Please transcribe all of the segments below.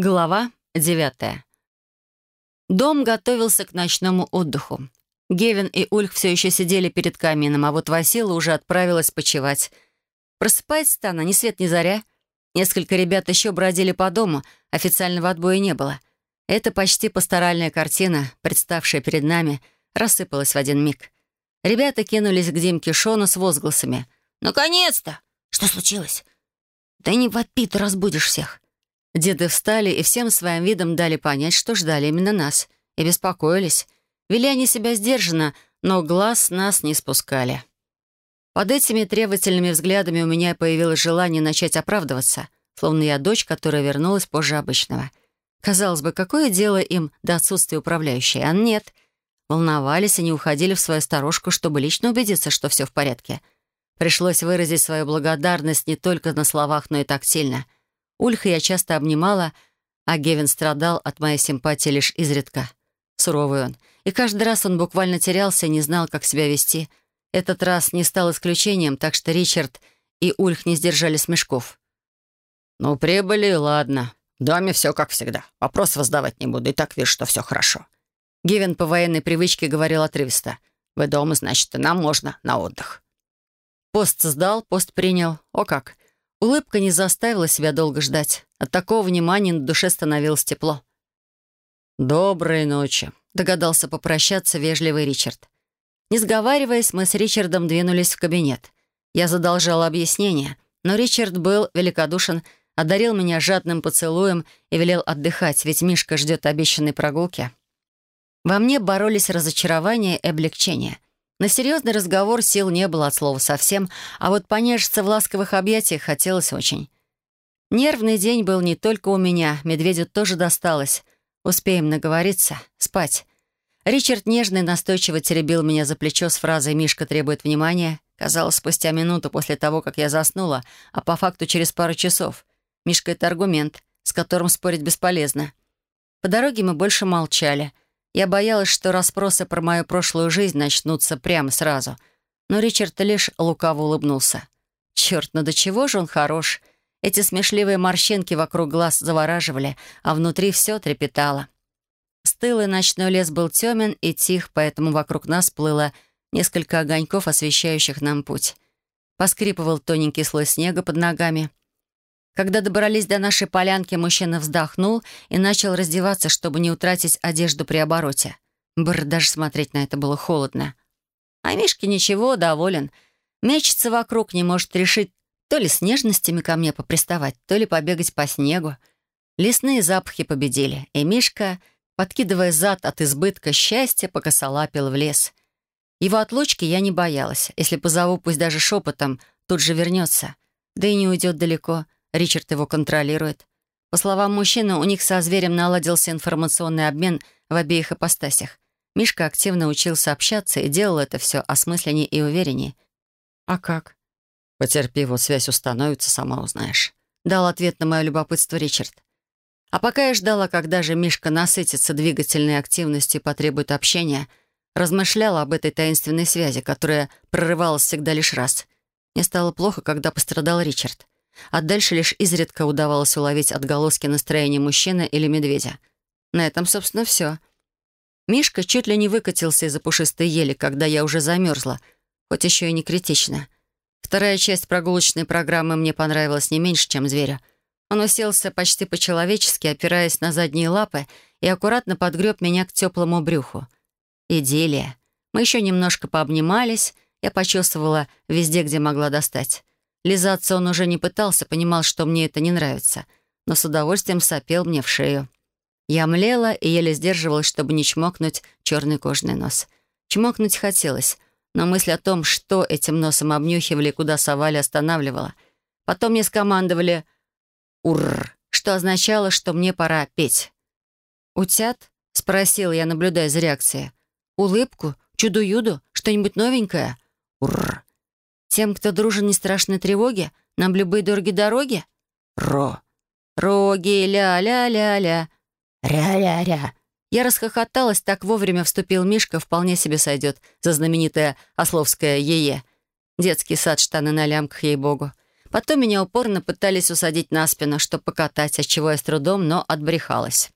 Глава девятая. Дом готовился к ночному отдыху. Гевин и Ульх все еще сидели перед камином, а вот Васила уже отправилась почевать. Просыпается она ни свет ни заря. Несколько ребят еще бродили по дому, официального отбоя не было. Эта почти пасторальная картина, представшая перед нами, рассыпалась в один миг. Ребята кинулись к Димке Шону с возгласами. «Наконец-то! Что случилось?» «Да не вопи, ты разбудишь всех!» Деды встали и всем своим видом дали понять, что ждали именно нас, и беспокоились. Вели они себя сдержанно, но глаз нас не спускали. Под этими требовательными взглядами у меня появилось желание начать оправдываться, словно я дочь, которая вернулась позже обычного. Казалось бы, какое дело им до отсутствия управляющей, а нет. Волновались и не уходили в свою сторожку, чтобы лично убедиться, что все в порядке. Пришлось выразить свою благодарность не только на словах, но и тактильно — Ульха я часто обнимала, а Гевин страдал от моей симпатии лишь изредка. Суровый он. И каждый раз он буквально терялся и не знал, как себя вести. Этот раз не стал исключением, так что Ричард и Ульх не сдержали смешков. «Ну, прибыли, ладно. В доме все как всегда. Вопросов задавать не буду, и так вижу, что все хорошо». Гевин по военной привычке говорил отрывисто. «Вы дома, значит, и нам можно на отдых». Пост сдал, пост принял. О как! Улыбка не заставила себя долго ждать. От такого внимания на душе становилось тепло. «Доброй ночи», — догадался попрощаться вежливый Ричард. Не сговариваясь, мы с Ричардом двинулись в кабинет. Я задолжала объяснение, но Ричард был великодушен, одарил меня жадным поцелуем и велел отдыхать, ведь Мишка ждет обещанной прогулки. Во мне боролись разочарование и облегчение — на серьезный разговор сил не было от слова совсем, а вот понежиться в ласковых объятиях хотелось очень. Нервный день был не только у меня, медведю тоже досталось. Успеем наговориться, спать. Ричард нежно и настойчиво теребил меня за плечо с фразой «Мишка требует внимания». Казалось, спустя минуту после того, как я заснула, а по факту через пару часов. Мишка — это аргумент, с которым спорить бесполезно. По дороге мы больше молчали — я боялась, что расспросы про мою прошлую жизнь начнутся прямо сразу. Но Ричард лишь лукаво улыбнулся. Черт, ну до чего же он хорош. Эти смешливые морщинки вокруг глаз завораживали, а внутри все трепетало. Стылый ночной лес был темен и тих, поэтому вокруг нас плыло несколько огоньков, освещающих нам путь. Поскрипывал тоненький слой снега под ногами. Когда добрались до нашей полянки, мужчина вздохнул и начал раздеваться, чтобы не утратить одежду при обороте. Бррр, даже смотреть на это было холодно. А Мишка ничего, доволен. Мечется вокруг, не может решить то ли с нежностями ко мне поприставать, то ли побегать по снегу. Лесные запахи победили, и Мишка, подкидывая зад от избытка счастья, покосолапил в лес. Его отлучки я не боялась. Если позову, пусть даже шепотом, тут же вернется. Да и не уйдет далеко — Ричард его контролирует. По словам мужчины, у них со зверем наладился информационный обмен в обеих ипостасях. Мишка активно учился общаться и делал это все осмысленнее и увереннее. «А как?» «Потерпи, вот связь установится, сама узнаешь», — дал ответ на мое любопытство Ричард. А пока я ждала, когда же Мишка насытится двигательной активностью и потребует общения, размышляла об этой таинственной связи, которая прорывалась всегда лишь раз. Мне стало плохо, когда пострадал Ричард а дальше лишь изредка удавалось уловить отголоски настроения мужчины или медведя. На этом, собственно, все. Мишка чуть ли не выкатился из-за пушистой ели, когда я уже замерзла, хоть еще и не критично. Вторая часть прогулочной программы мне понравилась не меньше, чем зверя. Он уселся почти по-человечески, опираясь на задние лапы, и аккуратно подгреб меня к теплому брюху. Идиллия. Мы еще немножко пообнимались, я почувствовала везде, где могла достать. Лизаться он уже не пытался, понимал, что мне это не нравится, но с удовольствием сопел мне в шею. Я млела и еле сдерживалась, чтобы не чмокнуть черный кожный нос. Чмокнуть хотелось, но мысль о том, что этим носом обнюхивали куда совали, останавливала. Потом мне скомандовали «Уррр», что означало, что мне пора петь. «Утят?» — спросил я, наблюдая за реакцией. «Улыбку? Чудо-юду? Что-нибудь новенькое?» «Уррр». Тем, кто дружен не страшны тревоги? Нам любые дороги дороги? Ро. Роги, ля-ля-ля-ля. Ря-ря-ря. Я расхохоталась, так вовремя вступил Мишка, вполне себе сойдет за знаменитое ословское «е-е». Детский сад, штаны на лямках, ей-богу. Потом меня упорно пытались усадить на спину, чтобы покатать, от чего я с трудом, но отбрехалась.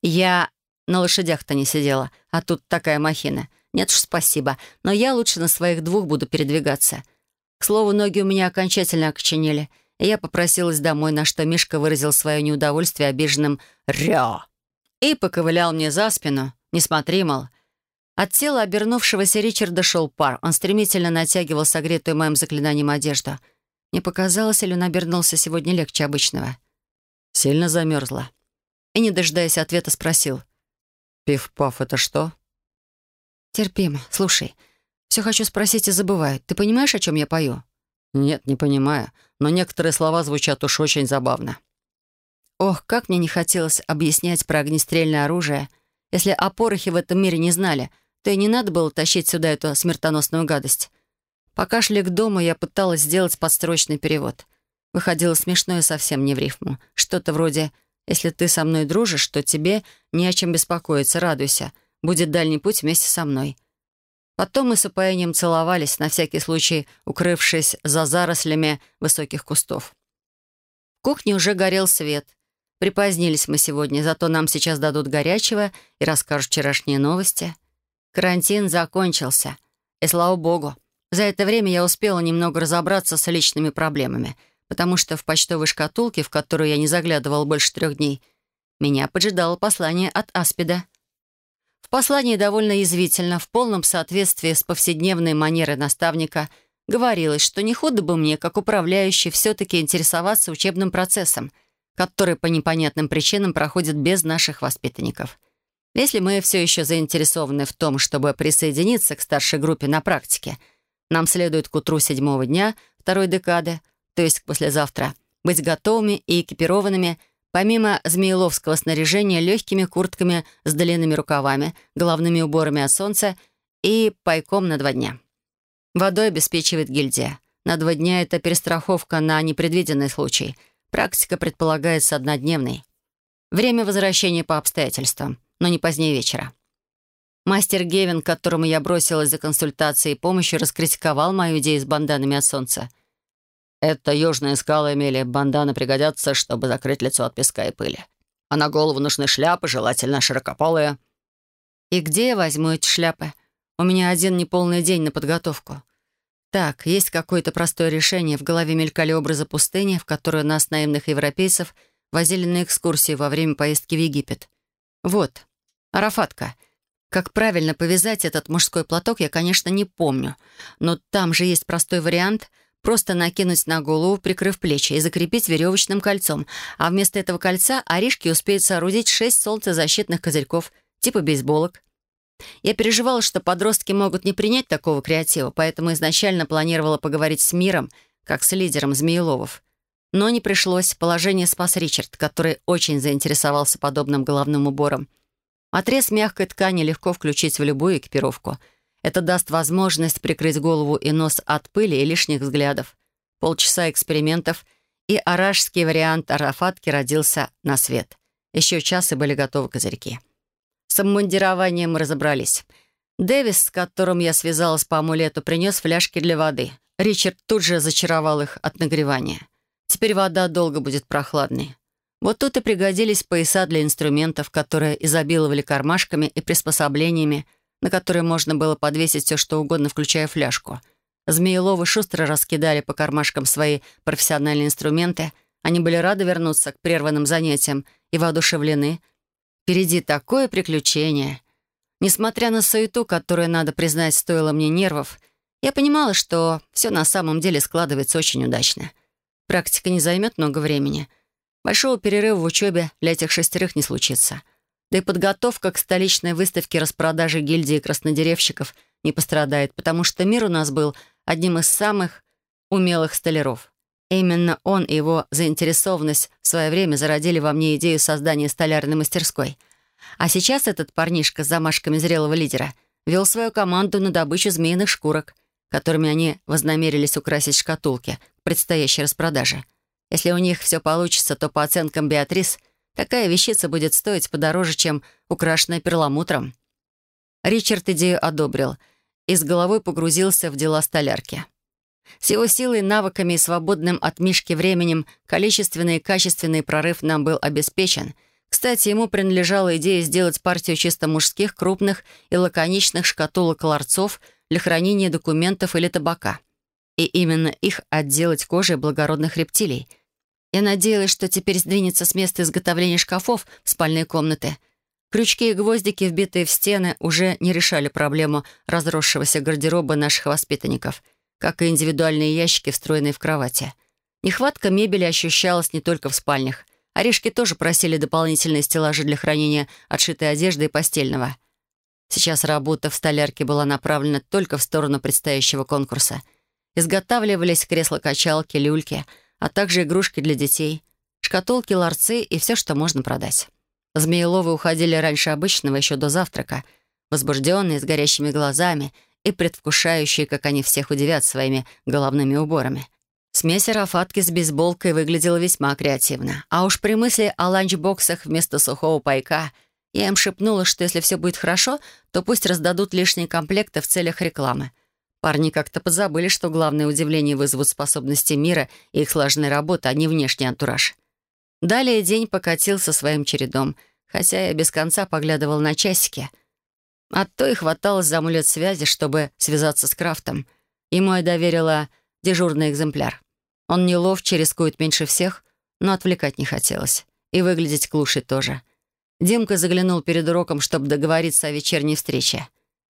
Я на лошадях-то не сидела, а тут такая махина. Нет уж, спасибо, но я лучше на своих двух буду передвигаться. К слову, ноги у меня окончательно окоченели, и я попросилась домой, на что Мишка выразил свое неудовольствие обиженным «ря» и поковылял мне за спину. «Не смотри, мол». От тела обернувшегося Ричарда шел пар. Он стремительно натягивал согретую моим заклинанием одежду. Не показалось, или он обернулся сегодня легче обычного. Сильно замерзла. И, не дожидаясь ответа, спросил. «Пиф-паф, это что?» «Терпимо. Слушай, все хочу спросить и забываю. Ты понимаешь, о чем я пою?» «Нет, не понимаю. Но некоторые слова звучат уж очень забавно». Ох, как мне не хотелось объяснять про огнестрельное оружие. Если о порохе в этом мире не знали, то и не надо было тащить сюда эту смертоносную гадость. Пока шли к дому, я пыталась сделать подстрочный перевод. Выходило смешно и совсем не в рифму. Что-то вроде «Если ты со мной дружишь, то тебе не о чем беспокоиться, радуйся. Будет дальний путь вместе со мной». Потом мы с упоением целовались, на всякий случай укрывшись за зарослями высоких кустов. В кухне уже горел свет. Припозднились мы сегодня, зато нам сейчас дадут горячего и расскажут вчерашние новости. Карантин закончился. И слава богу, за это время я успела немного разобраться с личными проблемами, потому что в почтовой шкатулке, в которую я не заглядывала больше трех дней, меня поджидало послание от Аспида — в послании довольно язвительно, в полном соответствии с повседневной манерой наставника, говорилось, что не худо бы мне, как управляющий, все-таки интересоваться учебным процессом, который по непонятным причинам проходит без наших воспитанников. Если мы все еще заинтересованы в том, чтобы присоединиться к старшей группе на практике, нам следует к утру седьмого дня второй декады, то есть к послезавтра, быть готовыми и экипированными Помимо змееловского снаряжения, легкими куртками с длинными рукавами, головными уборами от солнца и пайком на два дня. Водой обеспечивает гильдия. На два дня это перестраховка на непредвиденный случай. Практика предполагается однодневной. Время возвращения по обстоятельствам, но не позднее вечера. Мастер Гевин, которому я бросилась за консультацией и помощью, раскритиковал мою идею с банданами от солнца. Это южные скалы имели, банданы пригодятся, чтобы закрыть лицо от песка и пыли. А на голову нужны шляпы, желательно широкополые». «И где я возьму эти шляпы? У меня один неполный день на подготовку». Так, есть какое-то простое решение. В голове мелькали образы пустыни, в которую нас, наивных европейцев, возили на экскурсии во время поездки в Египет. Вот, Арафатка. Как правильно повязать этот мужской платок, я, конечно, не помню. Но там же есть простой вариант — Просто накинуть на голову, прикрыв плечи, и закрепить веревочным кольцом. А вместо этого кольца Аришки успеют соорудить шесть солнцезащитных козырьков, типа бейсболок. Я переживала, что подростки могут не принять такого креатива, поэтому изначально планировала поговорить с миром, как с лидером Змееловов. Но не пришлось. Положение спас Ричард, который очень заинтересовался подобным головным убором. Отрез мягкой ткани легко включить в любую экипировку — это даст возможность прикрыть голову и нос от пыли и лишних взглядов. Полчаса экспериментов, и аражский вариант арафатки родился на свет. Еще час и были готовы козырьки. С обмундированием мы разобрались. Дэвис, с которым я связалась по амулету, принес фляжки для воды. Ричард тут же зачаровал их от нагревания. Теперь вода долго будет прохладной. Вот тут и пригодились пояса для инструментов, которые изобиловали кармашками и приспособлениями, на которые можно было подвесить все, что угодно, включая фляжку. Змееловы шустро раскидали по кармашкам свои профессиональные инструменты. Они были рады вернуться к прерванным занятиям и воодушевлены. Впереди такое приключение. Несмотря на суету, которую, надо признать, стоило мне нервов, я понимала, что все на самом деле складывается очень удачно. Практика не займет много времени. Большого перерыва в учебе для этих шестерых не случится — да и подготовка к столичной выставке распродажи гильдии краснодеревщиков не пострадает, потому что мир у нас был одним из самых умелых столяров. Именно он и его заинтересованность в свое время зародили во мне идею создания столярной мастерской. А сейчас этот парнишка с замашками зрелого лидера вел свою команду на добычу змеиных шкурок, которыми они вознамерились украсить шкатулки к предстоящей распродаже. Если у них все получится, то по оценкам Беатрис Такая вещица будет стоить подороже, чем украшенная перламутром. Ричард идею одобрил и с головой погрузился в дела столярки. С его силой, навыками и свободным от Мишки временем количественный и качественный прорыв нам был обеспечен. Кстати, ему принадлежала идея сделать партию чисто мужских, крупных и лаконичных шкатулок ларцов для хранения документов или табака. И именно их отделать кожей благородных рептилий. Я надеялась, что теперь сдвинется с места изготовления шкафов в спальные комнаты. Крючки и гвоздики, вбитые в стены, уже не решали проблему разросшегося гардероба наших воспитанников — как и индивидуальные ящики, встроенные в кровати. Нехватка мебели ощущалась не только в спальнях. Орешки тоже просили дополнительные стеллажи для хранения отшитой одежды и постельного. Сейчас работа в столярке была направлена только в сторону предстоящего конкурса. Изготавливались кресла-качалки, люльки, а также игрушки для детей, шкатулки, ларцы и все, что можно продать. Змееловы уходили раньше обычного, еще до завтрака, возбужденные, с горящими глазами — и предвкушающие, как они всех удивят своими головными уборами. Смесь арафатки с бейсболкой выглядела весьма креативно. А уж при мысли о ланчбоксах вместо сухого пайка я им шепнула, что если все будет хорошо, то пусть раздадут лишние комплекты в целях рекламы. Парни как-то подзабыли, что главное удивление вызовут способности мира и их слаженной работы, а не внешний антураж. Далее день покатился своим чередом, хотя я без конца поглядывал на часики — а то и хваталось за амулет связи, чтобы связаться с Крафтом. Ему я доверила дежурный экземпляр. Он не ловче, рискует меньше всех, но отвлекать не хотелось. И выглядеть клушей тоже. Димка заглянул перед уроком, чтобы договориться о вечерней встрече.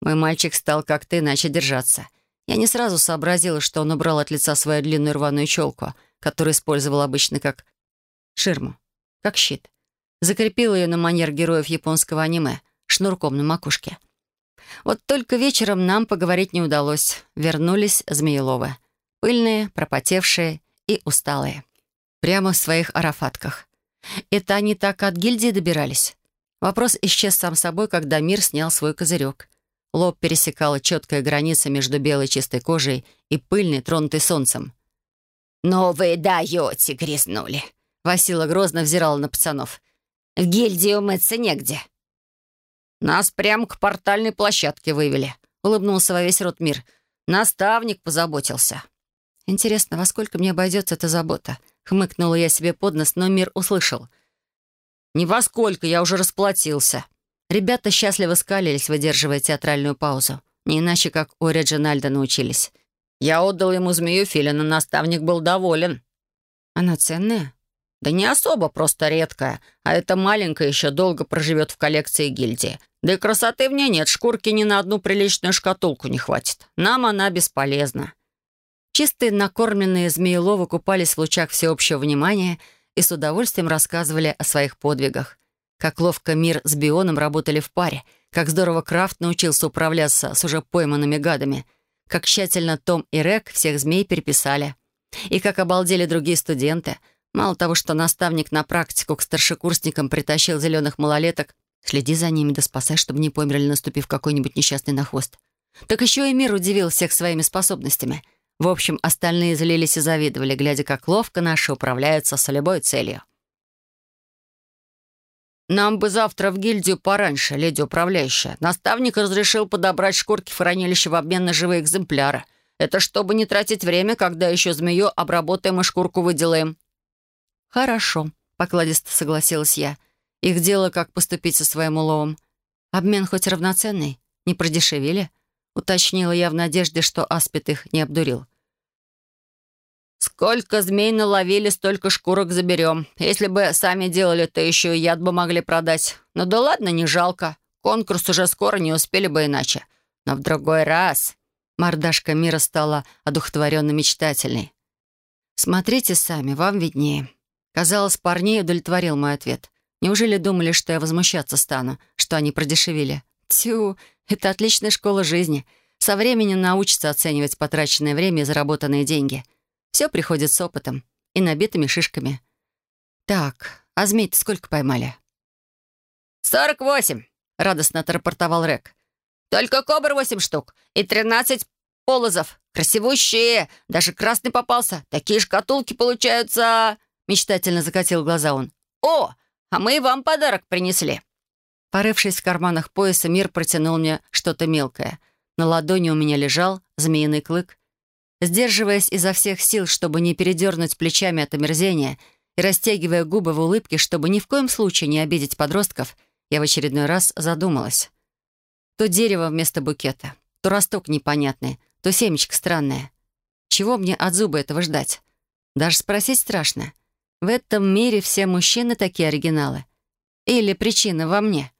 Мой мальчик стал как-то иначе держаться. Я не сразу сообразила, что он убрал от лица свою длинную рваную челку, которую использовал обычно как ширму, как щит. Закрепил ее на манер героев японского аниме — шнурком на макушке. Вот только вечером нам поговорить не удалось. Вернулись Змееловы. Пыльные, пропотевшие и усталые. Прямо в своих арафатках. Это они так от гильдии добирались? Вопрос исчез сам собой, когда мир снял свой козырек. Лоб пересекала четкая граница между белой чистой кожей и пыльной, тронутой солнцем. «Ну вы даете, грязнули!» Васила грозно взирала на пацанов. «В гильдии умыться негде. «Нас прямо к портальной площадке вывели», — улыбнулся во весь рот мир. «Наставник позаботился». «Интересно, во сколько мне обойдется эта забота?» — хмыкнула я себе под нос, но мир услышал. «Не во сколько, я уже расплатился». Ребята счастливо скалились, выдерживая театральную паузу. Не иначе, как у Реджинальда научились. «Я отдал ему змею Филина, наставник был доволен». «Она ценная?» «Да не особо, просто редкая. А эта маленькая еще долго проживет в коллекции гильдии. Да и красоты в ней нет, шкурки ни на одну приличную шкатулку не хватит. Нам она бесполезна». Чистые накормленные змееловы купались в лучах всеобщего внимания и с удовольствием рассказывали о своих подвигах. Как ловко мир с Бионом работали в паре, как здорово Крафт научился управляться с уже пойманными гадами, как тщательно Том и Рек всех змей переписали, и как обалдели другие студенты. Мало того, что наставник на практику к старшекурсникам притащил зеленых малолеток, Следи за ними да спасай, чтобы не померли, наступив какой-нибудь несчастный на хвост. Так еще и мир удивил всех своими способностями. В общем, остальные злились и завидовали, глядя, как ловко наши управляются с любой целью. «Нам бы завтра в гильдию пораньше, леди управляющая. Наставник разрешил подобрать шкурки в хранилище в обмен на живые экземпляры. Это чтобы не тратить время, когда еще змею обработаем и шкурку выделаем». «Хорошо», — покладисто согласилась я. Их дело, как поступить со своим уловом. Обмен хоть равноценный? Не продешевили? Уточнила я в надежде, что Аспид их не обдурил. «Сколько змей наловили, столько шкурок заберем. Если бы сами делали, то еще и яд бы могли продать. Ну да ладно, не жалко. Конкурс уже скоро, не успели бы иначе. Но в другой раз...» Мордашка мира стала одухотворенно-мечтательной. «Смотрите сами, вам виднее». Казалось, парней удовлетворил мой ответ. Неужели думали, что я возмущаться стану, что они продешевили? Тю, это отличная школа жизни. Со временем научится оценивать потраченное время и заработанные деньги. Все приходит с опытом и набитыми шишками. Так, а змей сколько поймали? «Сорок восемь», — радостно отрапортовал Рек. «Только кобр восемь штук и тринадцать полозов. Красивущие, даже красный попался. Такие шкатулки получаются...» Мечтательно закатил глаза он. «О, а мы вам подарок принесли». Порывшись в карманах пояса, мир протянул мне что-то мелкое. На ладони у меня лежал змеиный клык. Сдерживаясь изо всех сил, чтобы не передернуть плечами от омерзения и растягивая губы в улыбке, чтобы ни в коем случае не обидеть подростков, я в очередной раз задумалась. То дерево вместо букета, то росток непонятный, то семечко странное. Чего мне от зуба этого ждать? Даже спросить страшно. В этом мире все мужчины такие оригиналы. Или причина во мне?